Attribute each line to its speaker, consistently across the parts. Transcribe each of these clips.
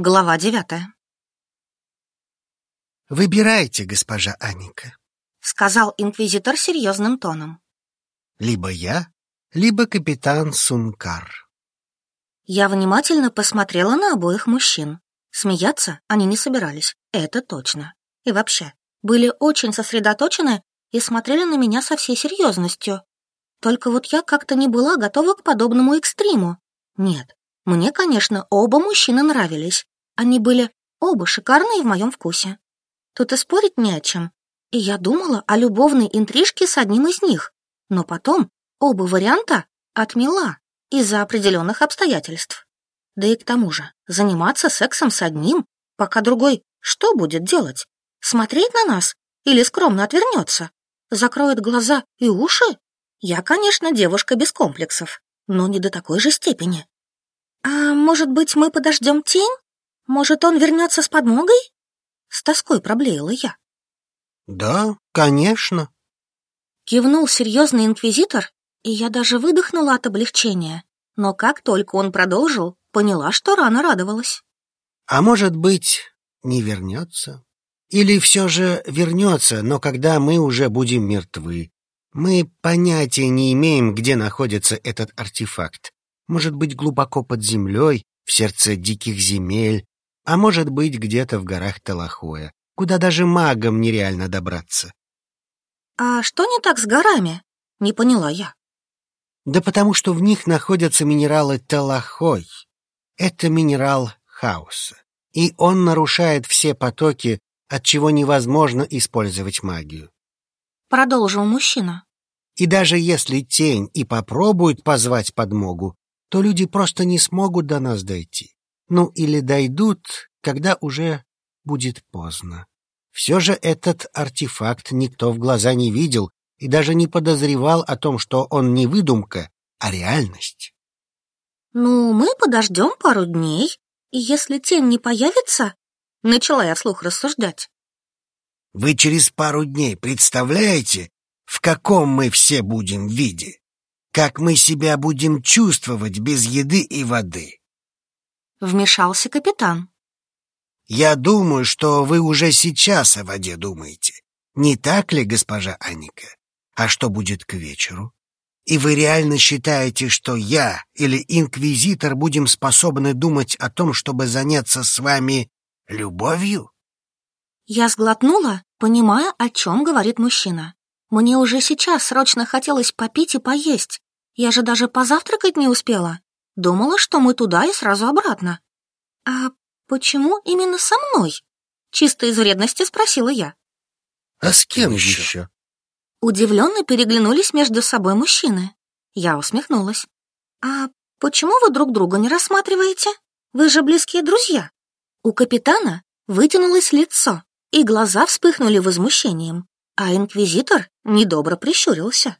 Speaker 1: Глава девятая.
Speaker 2: «Выбирайте, госпожа Анника», —
Speaker 1: сказал инквизитор серьезным тоном.
Speaker 2: «Либо я, либо капитан Сункар».
Speaker 1: Я внимательно посмотрела на обоих мужчин. Смеяться они не собирались, это точно. И вообще, были очень сосредоточены и смотрели на меня со всей серьезностью. Только вот я как-то не была готова к подобному экстриму. Нет, мне, конечно, оба мужчины нравились. Они были оба шикарные в моем вкусе. Тут и спорить не о чем. И я думала о любовной интрижке с одним из них. Но потом оба варианта отмела из-за определенных обстоятельств. Да и к тому же, заниматься сексом с одним, пока другой что будет делать? Смотреть на нас или скромно отвернется? Закроет глаза и уши? Я, конечно, девушка без комплексов, но не до такой же степени. А может быть, мы подождем тень? Может, он вернется с подмогой? С тоской проблеяла я.
Speaker 2: Да, конечно.
Speaker 1: Кивнул серьезный инквизитор, и я даже выдохнула от облегчения. Но как только он продолжил, поняла, что рано радовалась.
Speaker 2: А может быть, не вернется? Или все же вернется, но когда мы уже будем мертвы? Мы понятия не имеем, где находится этот артефакт. Может быть, глубоко под землей, в сердце диких земель, а может быть, где-то в горах Талахоя, куда даже магам нереально добраться.
Speaker 1: «А что не так с горами?» — не поняла я.
Speaker 2: Да потому что в них находятся минералы Талахой. Это минерал хаоса, и он нарушает все потоки, от чего невозможно использовать магию.
Speaker 1: Продолжил мужчина.
Speaker 2: И даже если тень и попробует позвать подмогу, то люди просто не смогут до нас дойти. Ну или дойдут, когда уже будет поздно. Все же этот артефакт никто в глаза не видел и даже не подозревал о том, что он не выдумка, а реальность.
Speaker 1: «Ну, мы подождем пару дней, и если тень не появится...» Начала я вслух рассуждать.
Speaker 2: «Вы через пару дней представляете, в каком мы все будем виде? Как мы себя будем чувствовать без еды и воды?»
Speaker 1: Вмешался капитан.
Speaker 2: «Я думаю, что вы уже сейчас о воде думаете. Не так ли, госпожа Аника? А что будет к вечеру? И вы реально считаете, что я или инквизитор будем способны думать о том, чтобы заняться с вами любовью?
Speaker 1: Я сглотнула, понимая, о чем говорит мужчина. Мне уже сейчас срочно хотелось попить и поесть. Я же даже позавтракать не успела. Думала, что мы туда и сразу обратно. А почему именно со мной? Чисто из вредности спросила я.
Speaker 2: А с кем еще?
Speaker 1: Удивленно переглянулись между собой мужчины. Я усмехнулась. «А почему вы друг друга не рассматриваете? Вы же близкие друзья». У капитана вытянулось лицо, и глаза вспыхнули возмущением, а инквизитор недобро прищурился.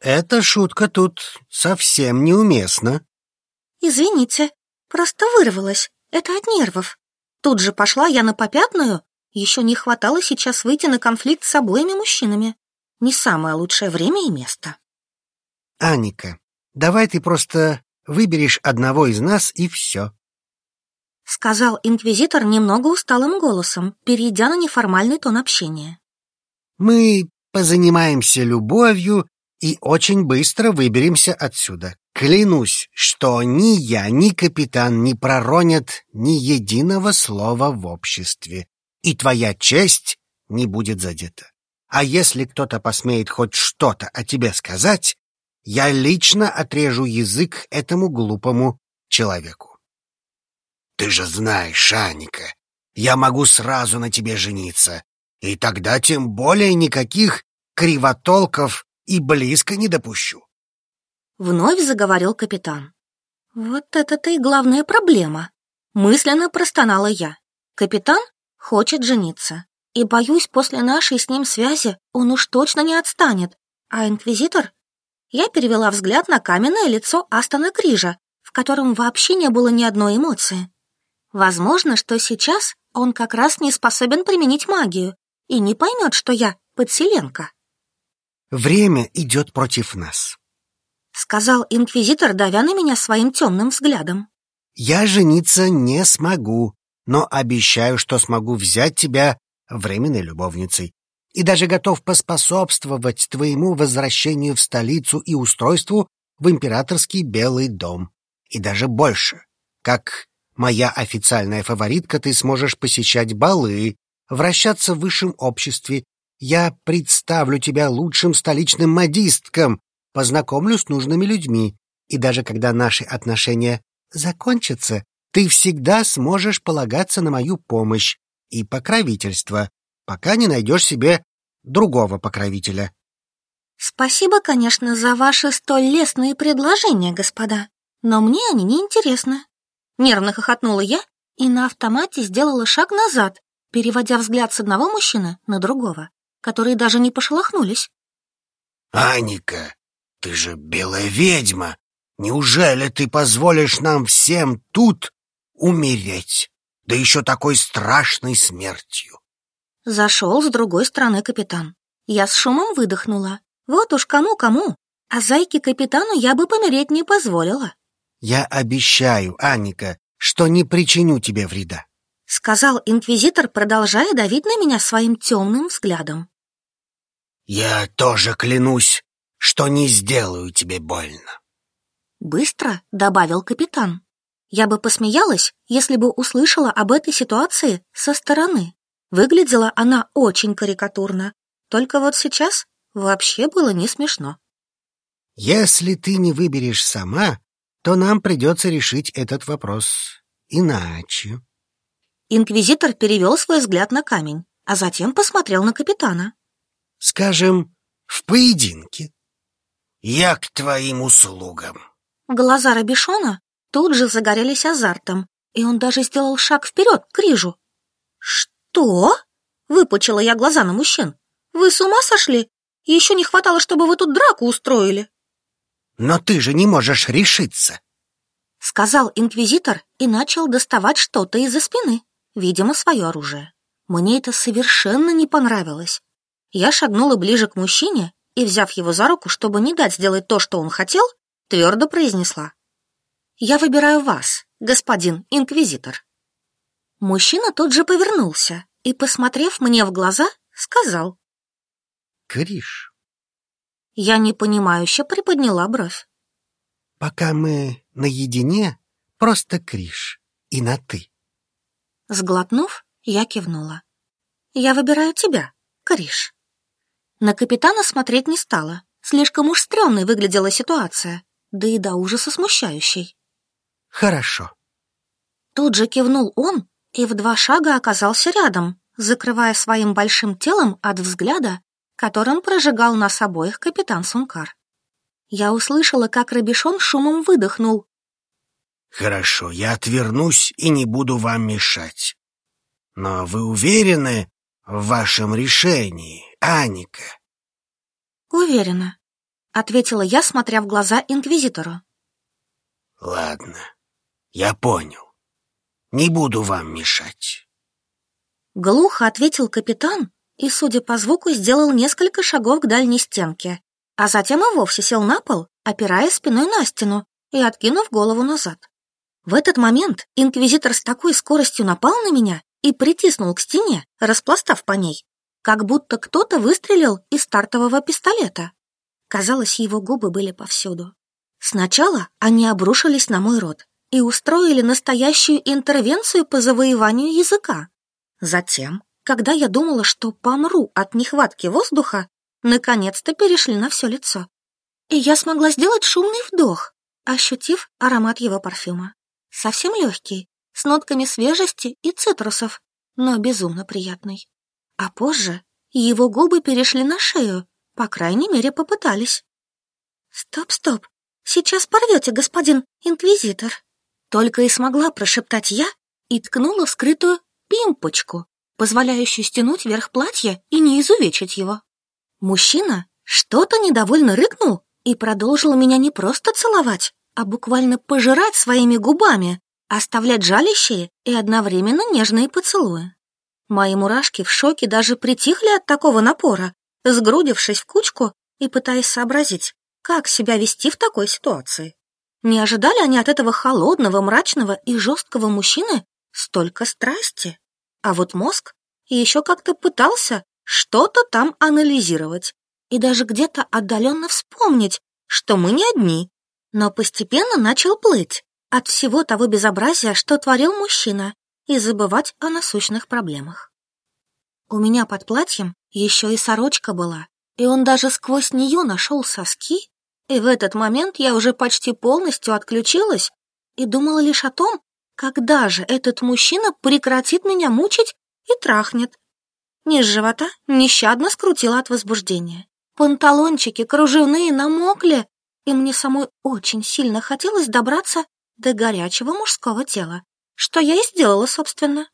Speaker 2: «Эта шутка тут совсем неуместна».
Speaker 1: «Извините, просто вырвалась. Это от нервов. Тут же пошла я на попятную. Еще не хватало сейчас выйти на конфликт с обоими мужчинами не самое лучшее время и место.
Speaker 2: Аника, давай ты просто выберешь одного из нас и все.
Speaker 1: Сказал инквизитор немного усталым голосом, перейдя на неформальный тон общения.
Speaker 2: Мы позанимаемся любовью и очень быстро выберемся отсюда. Клянусь, что ни я, ни капитан не проронят ни единого слова в обществе, и твоя честь не будет задета. А если кто-то посмеет хоть что-то о тебе сказать, я лично отрежу язык этому глупому человеку. Ты же знаешь, Аника, я могу сразу на тебе жениться, и тогда тем более никаких кривотолков и близко не допущу.
Speaker 1: Вновь заговорил капитан. Вот это-то и главная проблема. Мысленно простонала я. Капитан хочет жениться. И, боюсь, после нашей с ним связи он уж точно не отстанет. А инквизитор? Я перевела взгляд на каменное лицо Астона Крижа, в котором вообще не было ни одной эмоции. Возможно, что сейчас он как раз не способен применить магию и не поймет, что я подселенка.
Speaker 2: «Время идет против нас», —
Speaker 1: сказал инквизитор, давя на меня своим темным взглядом.
Speaker 2: «Я жениться не смогу, но обещаю, что смогу взять тебя временной любовницей и даже готов поспособствовать твоему возвращению в столицу и устройству в императорский Белый дом. И даже больше. Как моя официальная фаворитка, ты сможешь посещать балы, вращаться в высшем обществе. Я представлю тебя лучшим столичным модисткам, познакомлю с нужными людьми. И даже когда наши отношения закончатся, ты всегда сможешь полагаться на мою помощь и покровительство, пока не найдешь себе другого покровителя.
Speaker 1: Спасибо, конечно, за ваши столь лестные предложения, господа, но мне они не интересны. Нервно хохотнула я и на автомате сделала шаг назад, переводя взгляд с одного мужчины на другого, которые даже не пошелохнулись.
Speaker 2: «Аника, ты же белая ведьма! Неужели ты позволишь нам всем тут умереть? Да еще такой страшной смертью!»
Speaker 1: Зашел с другой стороны капитан. Я с шумом выдохнула. Вот уж кому-кому, а зайке капитану я бы помереть не позволила.
Speaker 2: «Я обещаю, Анника, что не причиню тебе вреда», —
Speaker 1: сказал инквизитор, продолжая давить на меня своим темным взглядом.
Speaker 2: «Я тоже клянусь, что не сделаю тебе больно».
Speaker 1: Быстро добавил капитан. Я бы посмеялась, если бы услышала об этой ситуации со стороны. Выглядела она очень карикатурно. Только вот сейчас вообще было не смешно.
Speaker 2: «Если ты не выберешь сама, то нам придется решить этот вопрос иначе».
Speaker 1: Инквизитор перевел свой взгляд на камень, а затем посмотрел на капитана.
Speaker 2: «Скажем, в поединке. Я к твоим услугам».
Speaker 1: Глаза Рабишона тут же загорелись азартом, и он даже сделал шаг вперед к Рижу. «Что?» — выпучила я глаза на мужчин. «Вы с ума сошли? Еще не хватало, чтобы вы тут драку устроили».
Speaker 2: «Но ты же не можешь решиться», —
Speaker 1: сказал инквизитор и начал доставать что-то из-за спины, видимо, свое оружие. Мне это совершенно не понравилось. Я шагнула ближе к мужчине и, взяв его за руку, чтобы не дать сделать то, что он хотел, твердо произнесла. «Я выбираю вас, господин инквизитор». Мужчина тут же повернулся и, посмотрев мне в глаза, сказал.
Speaker 2: «Криш».
Speaker 1: Я непонимающе приподняла бровь.
Speaker 2: «Пока мы наедине, просто Криш и на «ты».
Speaker 1: Сглотнув, я кивнула. «Я выбираю тебя, Криш». На капитана смотреть не стала. Слишком уж стрёмной выглядела ситуация, да и до ужаса смущающей.
Speaker 2: «Хорошо».
Speaker 1: Тут же кивнул он и в два шага оказался рядом, закрывая своим большим телом от взгляда, которым прожигал нас обоих капитан Сункар. Я услышала, как Рабишон шумом выдохнул.
Speaker 2: «Хорошо, я отвернусь и не буду вам мешать. Но вы уверены в вашем решении, Аника?»
Speaker 1: «Уверена», — ответила я, смотря в глаза инквизитору.
Speaker 2: «Ладно, я понял. Не буду вам мешать.
Speaker 1: Глухо ответил капитан и, судя по звуку, сделал несколько шагов к дальней стенке, а затем и вовсе сел на пол, опираясь спиной на стену и откинув голову назад. В этот момент инквизитор с такой скоростью напал на меня и притиснул к стене, распластав по ней, как будто кто-то выстрелил из стартового пистолета. Казалось, его губы были повсюду. Сначала они обрушились на мой рот, и устроили настоящую интервенцию по завоеванию языка. Затем, когда я думала, что помру от нехватки воздуха, наконец-то перешли на все лицо. И я смогла сделать шумный вдох, ощутив аромат его парфюма. Совсем легкий, с нотками свежести и цитрусов, но безумно приятный. А позже его губы перешли на шею, по крайней мере, попытались. «Стоп, стоп, сейчас порвете, господин инквизитор!» Только и смогла прошептать я и ткнула в скрытую пимпочку, позволяющую стянуть верх платья и не изувечить его. Мужчина что-то недовольно рыкнул и продолжил меня не просто целовать, а буквально пожирать своими губами, оставлять жалящие и одновременно нежные поцелуи. Мои мурашки в шоке даже притихли от такого напора, сгрудившись в кучку и пытаясь сообразить, как себя вести в такой ситуации. Не ожидали они от этого холодного, мрачного и жесткого мужчины столько страсти. А вот мозг еще как-то пытался что-то там анализировать и даже где-то отдаленно вспомнить, что мы не одни, но постепенно начал плыть от всего того безобразия, что творил мужчина, и забывать о насущных проблемах. У меня под платьем еще и сорочка была, и он даже сквозь нее нашел соски, и в этот момент я уже почти полностью отключилась и думала лишь о том, когда же этот мужчина прекратит меня мучить и трахнет. Низ живота нещадно скрутила от возбуждения. Панталончики кружевные намокли, и мне самой очень сильно хотелось добраться до горячего мужского тела, что я и сделала, собственно.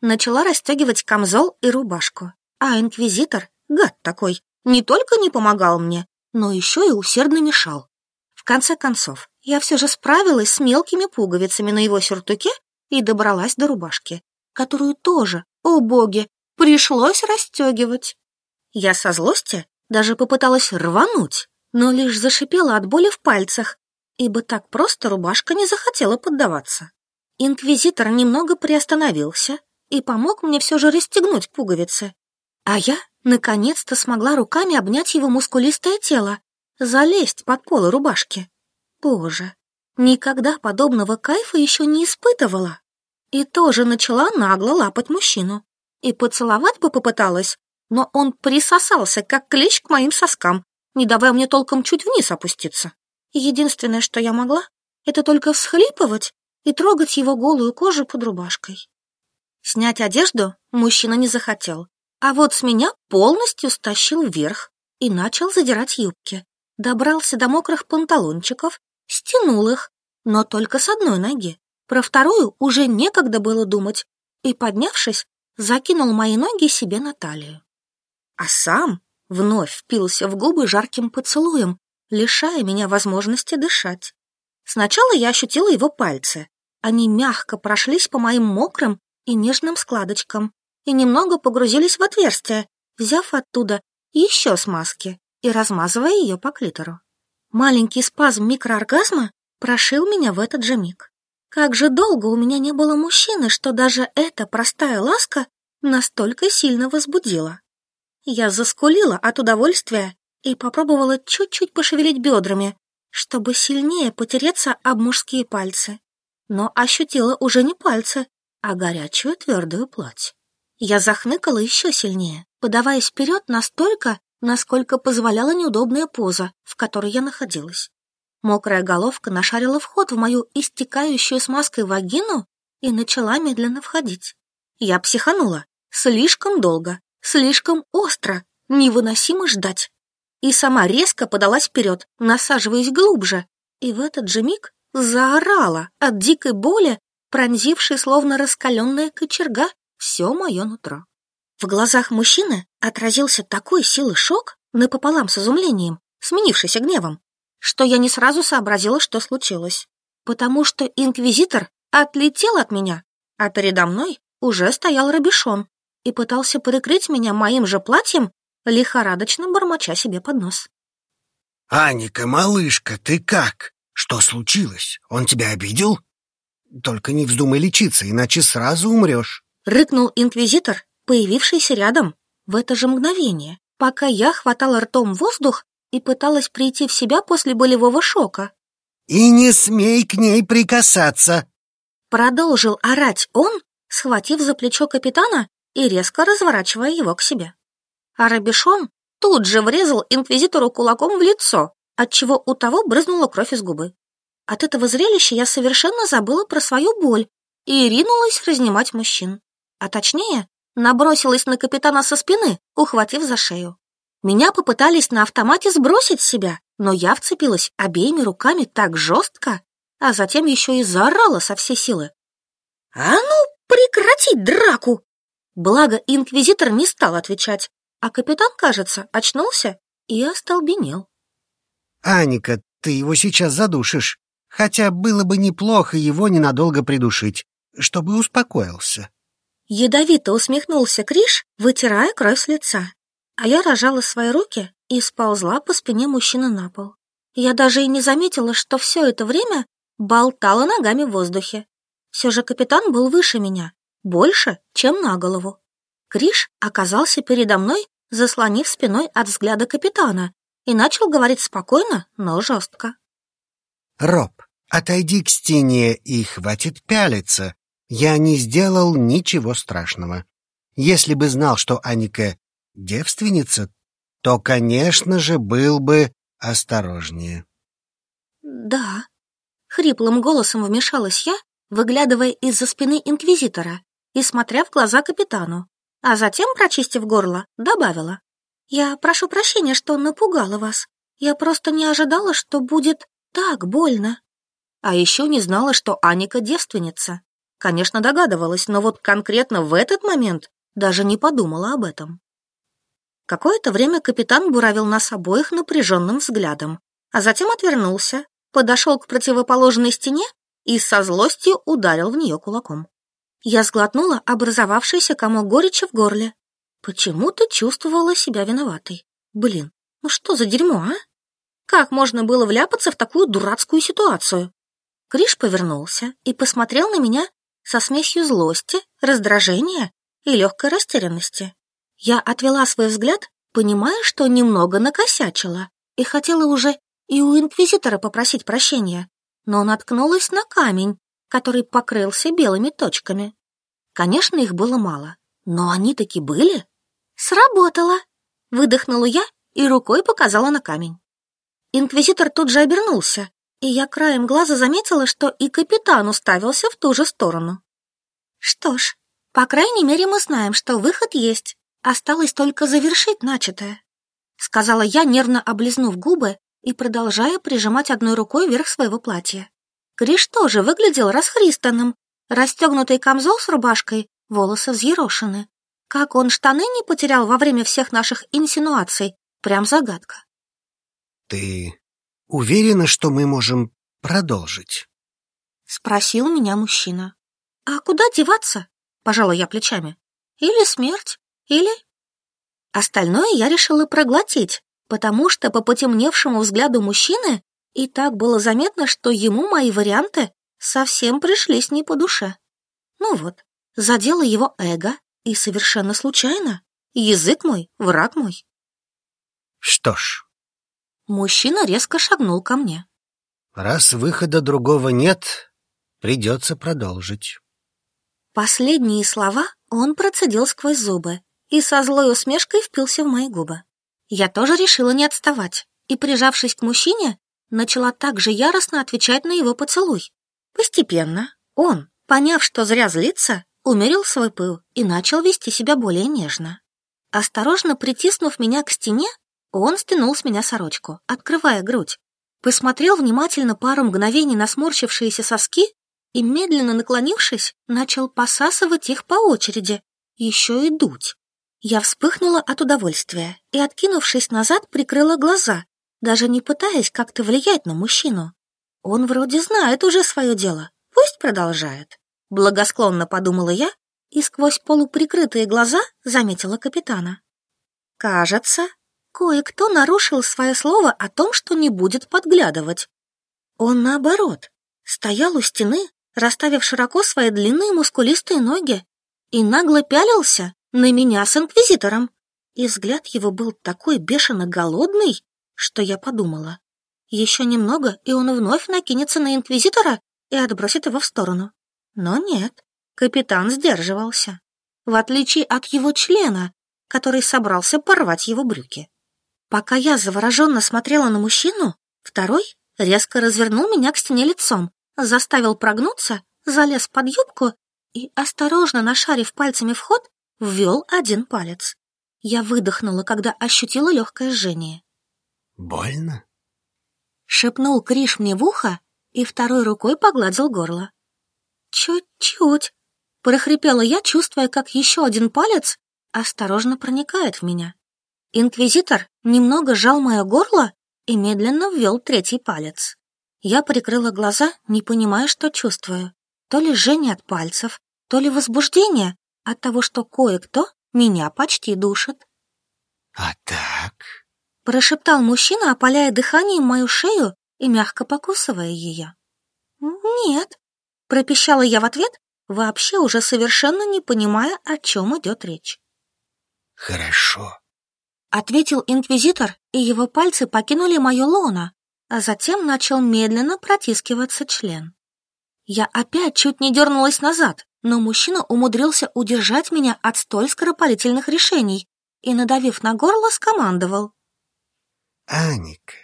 Speaker 1: Начала расстегивать камзол и рубашку, а инквизитор, гад такой, не только не помогал мне, но еще и усердно мешал. В конце концов, я все же справилась с мелкими пуговицами на его сюртуке и добралась до рубашки, которую тоже, о боги, пришлось расстегивать. Я со злости даже попыталась рвануть, но лишь зашипела от боли в пальцах, ибо так просто рубашка не захотела поддаваться. Инквизитор немного приостановился и помог мне все же расстегнуть пуговицы, а я наконец-то смогла руками обнять его мускулистое тело, залезть под полы рубашки. Боже, никогда подобного кайфа еще не испытывала. И тоже начала нагло лапать мужчину. И поцеловать бы попыталась, но он присосался, как клещ к моим соскам, не давая мне толком чуть вниз опуститься. Единственное, что я могла, это только всхлипывать и трогать его голую кожу под рубашкой. Снять одежду мужчина не захотел, а вот с меня полностью стащил вверх и начал задирать юбки. Добрался до мокрых панталончиков, стянул их, но только с одной ноги. Про вторую уже некогда было думать, и, поднявшись, закинул мои ноги себе на талию. А сам вновь впился в губы жарким поцелуем, лишая меня возможности дышать. Сначала я ощутила его пальцы. Они мягко прошлись по моим мокрым и нежным складочкам и немного погрузились в отверстие, взяв оттуда еще смазки и размазывая ее по клитору. Маленький спазм микрооргазма прошил меня в этот же миг. Как же долго у меня не было мужчины, что даже эта простая ласка настолько сильно возбудила. Я заскулила от удовольствия и попробовала чуть-чуть пошевелить бедрами, чтобы сильнее потереться об мужские пальцы. Но ощутила уже не пальцы, а горячую твердую плоть. Я захныкала еще сильнее, подаваясь вперед настолько, насколько позволяла неудобная поза, в которой я находилась. Мокрая головка нашарила вход в мою истекающую смазкой вагину и начала медленно входить. Я психанула. Слишком долго, слишком остро, невыносимо ждать. И сама резко подалась вперед, насаживаясь глубже. И в этот же миг заорала от дикой боли, пронзившей словно раскаленная кочерга все мое нутро. В глазах мужчины отразился такой силы шок, напополам с изумлением, сменившийся гневом, что я не сразу сообразила, что случилось. Потому что инквизитор отлетел от меня, а передо мной уже стоял Робишон и пытался прикрыть меня моим же платьем, лихорадочно бормоча себе под нос.
Speaker 2: «Аника, малышка, ты как? Что случилось? Он тебя обидел? Только не вздумай лечиться, иначе сразу умрешь».
Speaker 1: Рыкнул инквизитор появившийся рядом в это же мгновение, пока я хватала ртом воздух и пыталась прийти в себя после болевого шока.
Speaker 2: «И не смей к ней прикасаться!»
Speaker 1: Продолжил орать он, схватив за плечо капитана и резко разворачивая его к себе. А Рабишон тут же врезал инквизитору кулаком в лицо, отчего у того брызнула кровь из губы. От этого зрелища я совершенно забыла про свою боль и ринулась разнимать мужчин. А точнее, набросилась на капитана со спины, ухватив за шею. Меня попытались на автомате сбросить с себя, но я вцепилась обеими руками так жестко, а затем еще и заорала со всей силы. «А ну, прекратить драку!» Благо, инквизитор не стал отвечать, а капитан, кажется, очнулся и остолбенел.
Speaker 2: «Аника, ты его сейчас задушишь, хотя было бы неплохо его ненадолго придушить, чтобы успокоился».
Speaker 1: Ядовито усмехнулся Криш, вытирая кровь с лица. А я рожала свои руки и сползла по спине мужчины на пол. Я даже и не заметила, что все это время болтала ногами в воздухе. Все же капитан был выше меня, больше, чем на голову. Криш оказался передо мной, заслонив спиной от взгляда капитана, и начал говорить спокойно, но жестко.
Speaker 2: «Роб, отойди к стене и хватит пялиться. Я не сделал ничего страшного. Если бы знал, что Аника девственница, то, конечно же, был бы осторожнее».
Speaker 1: «Да», — хриплым голосом вмешалась я, выглядывая из-за спины инквизитора и смотря в глаза капитану, а затем, прочистив горло, добавила. «Я прошу прощения, что напугала вас. Я просто не ожидала, что будет так больно». А еще не знала, что Аника девственница. Конечно, догадывалась, но вот конкретно в этот момент даже не подумала об этом. Какое-то время капитан буравил нас обоих напряженным взглядом, а затем отвернулся, подошел к противоположной стене и со злостью ударил в нее кулаком. Я сглотнула образовавшийся комок горечи в горле. Почему-то чувствовала себя виноватой. Блин, ну что за дерьмо, а? Как можно было вляпаться в такую дурацкую ситуацию? Криш повернулся и посмотрел на меня со смесью злости, раздражения и легкой растерянности. Я отвела свой взгляд, понимая, что немного накосячила, и хотела уже и у инквизитора попросить прощения, но наткнулась на камень, который покрылся белыми точками. Конечно, их было мало, но они таки были. Сработало! Выдохнула я и рукой показала на камень. Инквизитор тут же обернулся, и я краем глаза заметила, что и капитан уставился в ту же сторону. Что ж, по крайней мере, мы знаем, что выход есть. Осталось только завершить начатое, сказала я, нервно облизнув губы и продолжая прижимать одной рукой вверх своего платья. Криш тоже выглядел расхристанным. Расстегнутый камзол с рубашкой, волосы взъерошены. Как он штаны не потерял во время всех наших инсинуаций? Прям загадка.
Speaker 2: «Ты уверена, что мы можем продолжить?»
Speaker 1: Спросил меня мужчина. «А куда деваться?» Пожала я плечами. «Или смерть, или...» Остальное я решила проглотить, потому что по потемневшему взгляду мужчины и так было заметно, что ему мои варианты совсем пришлись не по душе. Ну вот, задело его эго, и совершенно случайно. Язык мой, враг мой.
Speaker 2: Что ж.
Speaker 1: Мужчина резко шагнул ко мне.
Speaker 2: Раз выхода другого нет, придется продолжить.
Speaker 1: Последние слова он процедил сквозь зубы и со злой усмешкой впился в мои губы. Я тоже решила не отставать и, прижавшись к мужчине, начала так же яростно отвечать на его поцелуй. Постепенно он, поняв, что зря злится, умерил свой пыл и начал вести себя более нежно. Осторожно притиснув меня к стене, он стянул с меня сорочку, открывая грудь, посмотрел внимательно пару мгновений на сморщившиеся соски и, медленно наклонившись, начал посасывать их по очереди, еще и дуть. Я вспыхнула от удовольствия и, откинувшись назад, прикрыла глаза, даже не пытаясь как-то влиять на мужчину. Он вроде знает уже свое дело, пусть продолжает. Благосклонно подумала я и сквозь полуприкрытые глаза заметила капитана. Кажется, кое-кто нарушил свое слово о том, что не будет подглядывать. Он, наоборот, стоял у стены, расставив широко свои длинные мускулистые ноги, и нагло пялился на меня с инквизитором. И взгляд его был такой бешено голодный, что я подумала. Еще немного, и он вновь накинется на инквизитора и отбросит его в сторону. Но нет, капитан сдерживался. В отличие от его члена, который собрался порвать его брюки. Пока я завороженно смотрела на мужчину, второй резко развернул меня к стене лицом, заставил прогнуться, залез под юбку и, осторожно нашарив пальцами вход, ввел один палец. Я выдохнула, когда ощутила легкое жжение.
Speaker 2: «Больно?»
Speaker 1: Шепнул Криш мне в ухо и второй рукой погладил горло. «Чуть-чуть», — прохрипела я, чувствуя, как еще один палец осторожно проникает в меня. Инквизитор немного сжал мое горло и медленно ввел третий палец. Я прикрыла глаза, не понимая, что чувствую. То ли жжение от пальцев, то ли возбуждение, от того, что кое-кто меня почти душит.
Speaker 2: «А так?»
Speaker 1: — прошептал мужчина, опаляя дыханием мою шею и мягко покусывая ее. «Нет», Пропищала я в ответ, вообще уже совершенно не понимая, о чем идет речь.
Speaker 2: «Хорошо», —
Speaker 1: ответил инквизитор, и его пальцы покинули мое лоно, а затем начал медленно протискиваться член. Я опять чуть не дернулась назад, но мужчина умудрился удержать меня от столь скоропалительных решений и, надавив на горло, скомандовал.
Speaker 2: «Аника,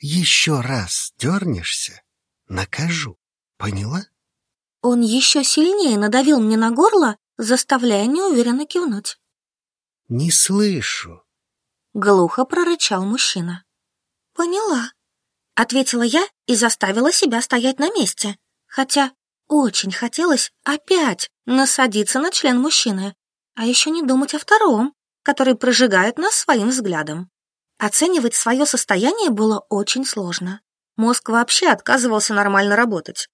Speaker 2: еще раз дернешься, накажу. Поняла?»
Speaker 1: Он еще сильнее надавил мне на горло, заставляя неуверенно кивнуть.
Speaker 2: «Не слышу», —
Speaker 1: глухо прорычал мужчина. «Поняла», — ответила я и заставила себя стоять на месте, хотя очень хотелось опять насадиться на член мужчины, а еще не думать о втором, который прожигает нас своим взглядом. Оценивать свое состояние было очень сложно. Мозг вообще отказывался нормально работать.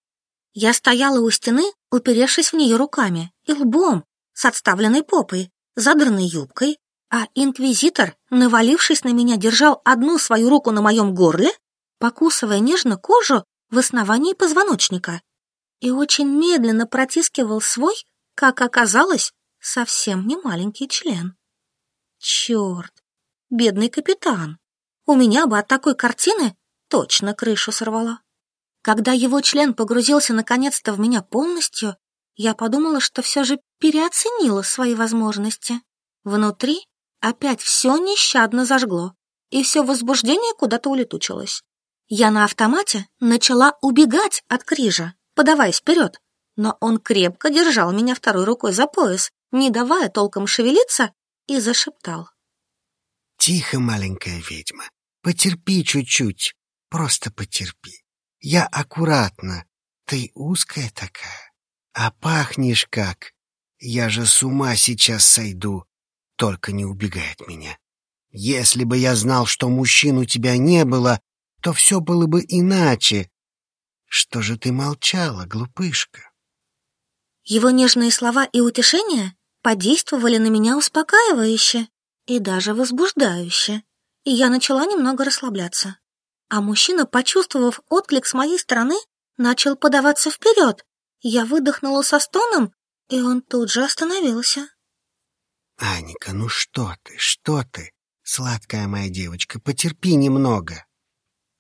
Speaker 1: Я стояла у стены, уперевшись в нее руками и лбом, с отставленной попой, задранной юбкой, а инквизитор, навалившись на меня, держал одну свою руку на моем горле, покусывая нежно кожу в основании позвоночника, и очень медленно протискивал свой, как оказалось, совсем не маленький член. Черт, бедный капитан. У меня бы от такой картины точно крышу сорвала. Когда его член погрузился наконец-то в меня полностью, я подумала, что все же переоценила свои возможности. Внутри опять все нещадно зажгло, и все возбуждение куда-то улетучилось. Я на автомате начала убегать от Крижа, подаваясь вперед, но он крепко держал меня второй рукой за пояс, не давая толком шевелиться, и зашептал.
Speaker 2: «Тихо, маленькая ведьма, потерпи чуть-чуть, просто потерпи. Я аккуратно, ты узкая такая, а пахнешь как. Я же с ума сейчас сойду, только не убегай от меня. Если бы я знал, что мужчин у тебя не было, то все было бы иначе, что же ты молчала, глупышка?
Speaker 1: Его нежные слова и утешения подействовали на меня успокаивающе и даже возбуждающе, и я начала немного расслабляться. А мужчина, почувствовав отклик с моей стороны, начал подаваться вперед. Я выдохнула со стоном, и он тут же остановился.
Speaker 2: «Аника, ну что ты, что ты? Сладкая моя девочка, потерпи немного».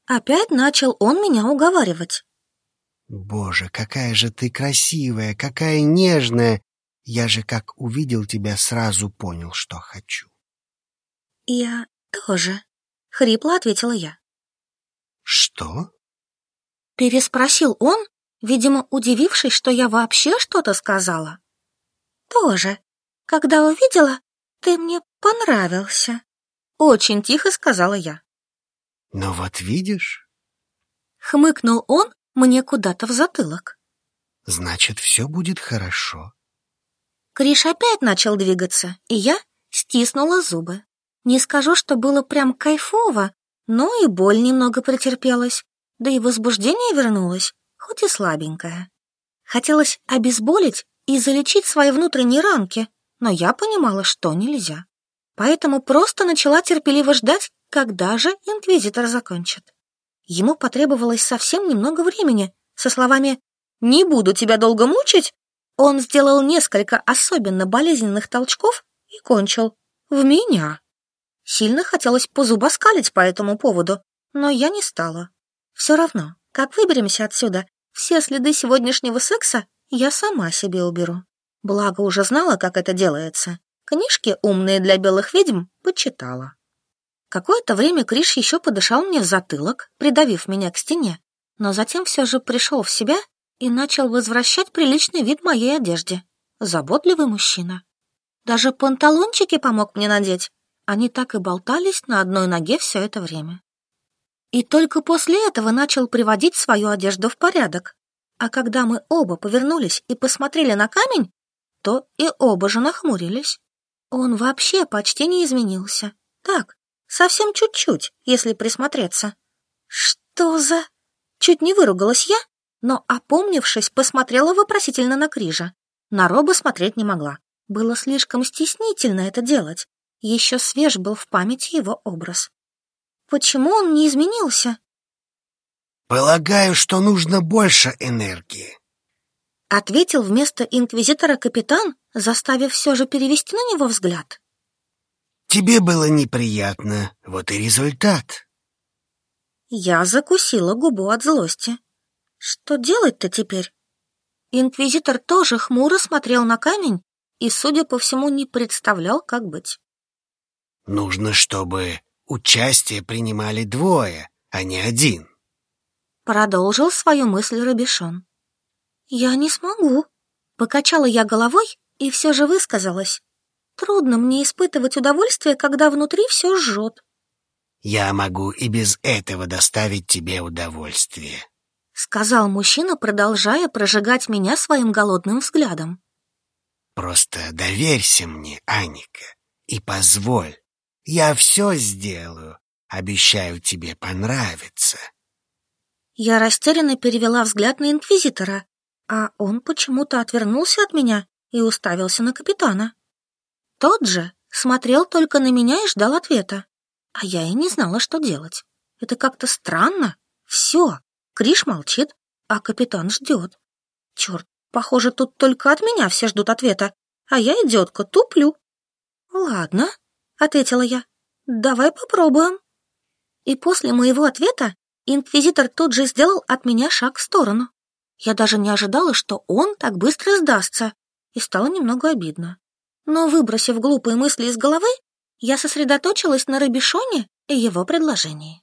Speaker 1: Опять начал он меня уговаривать.
Speaker 2: Боже, какая же ты красивая, какая нежная! Я же как увидел тебя, сразу понял, что хочу.
Speaker 1: Я тоже, — хрипло ответила я.
Speaker 2: Что?
Speaker 1: Переспросил он, видимо, удивившись, что я вообще что-то сказала. Тоже. Когда увидела, ты мне понравился. Очень тихо сказала я.
Speaker 2: Ну вот видишь?
Speaker 1: Хмыкнул он, мне куда-то в затылок.
Speaker 2: Значит, все будет хорошо.
Speaker 1: Криш опять начал двигаться, и я стиснула зубы. Не скажу, что было прям кайфово, но и боль немного претерпелась, да и возбуждение вернулось, хоть и слабенькое. Хотелось обезболить и залечить свои внутренние ранки, но я понимала, что нельзя. Поэтому просто начала терпеливо ждать, когда же инквизитор закончит. Ему потребовалось совсем немного времени. Со словами «Не буду тебя долго мучить», он сделал несколько особенно болезненных толчков и кончил. В меня. Сильно хотелось позубоскалить по этому поводу, но я не стала. Все равно, как выберемся отсюда, все следы сегодняшнего секса я сама себе уберу. Благо уже знала, как это делается. Книжки, умные для белых ведьм, почитала. Какое-то время Криш еще подышал мне в затылок, придавив меня к стене, но затем все же пришел в себя и начал возвращать приличный вид моей одежде. Заботливый мужчина. Даже панталончики помог мне надеть. Они так и болтались на одной ноге все это время. И только после этого начал приводить свою одежду в порядок. А когда мы оба повернулись и посмотрели на камень, то и оба же нахмурились. Он вообще почти не изменился. Так, Совсем чуть-чуть, если присмотреться. Что за... Чуть не выругалась я, но, опомнившись, посмотрела вопросительно на Крижа. На Роба смотреть не могла. Было слишком стеснительно это делать. Еще свеж был в памяти его образ. Почему он не изменился?
Speaker 2: Полагаю, что нужно больше энергии.
Speaker 1: Ответил вместо инквизитора капитан, заставив все же перевести на него взгляд.
Speaker 2: Тебе было неприятно, вот и результат.
Speaker 1: Я закусила губу от злости. Что делать-то теперь? Инквизитор тоже хмуро смотрел на камень и, судя по всему, не представлял, как быть.
Speaker 2: Нужно, чтобы участие принимали двое, а не один.
Speaker 1: Продолжил свою мысль Робишон. Я не смогу. Покачала я головой и все же высказалась. Трудно мне испытывать удовольствие, когда внутри все жжет.
Speaker 2: Я могу и без этого доставить тебе удовольствие,
Speaker 1: сказал мужчина, продолжая прожигать меня своим голодным взглядом.
Speaker 2: Просто доверься мне, Аника, и позволь. Я все сделаю. Обещаю, тебе понравится.
Speaker 1: Я растерянно перевела взгляд на инквизитора, а он почему-то отвернулся от меня и уставился на капитана. Тот же смотрел только на меня и ждал ответа. А я и не знала, что делать. Это как-то странно. Все, Криш молчит, а капитан ждет. Черт, похоже, тут только от меня все ждут ответа, а я, идиотка, туплю. Ладно, ответила я. Давай попробуем. И после моего ответа инквизитор тут же сделал от меня шаг в сторону. Я даже не ожидала, что он так быстро сдастся, и стало немного обидно. Но, выбросив глупые мысли из головы, я сосредоточилась на Рабишоне и его предложении.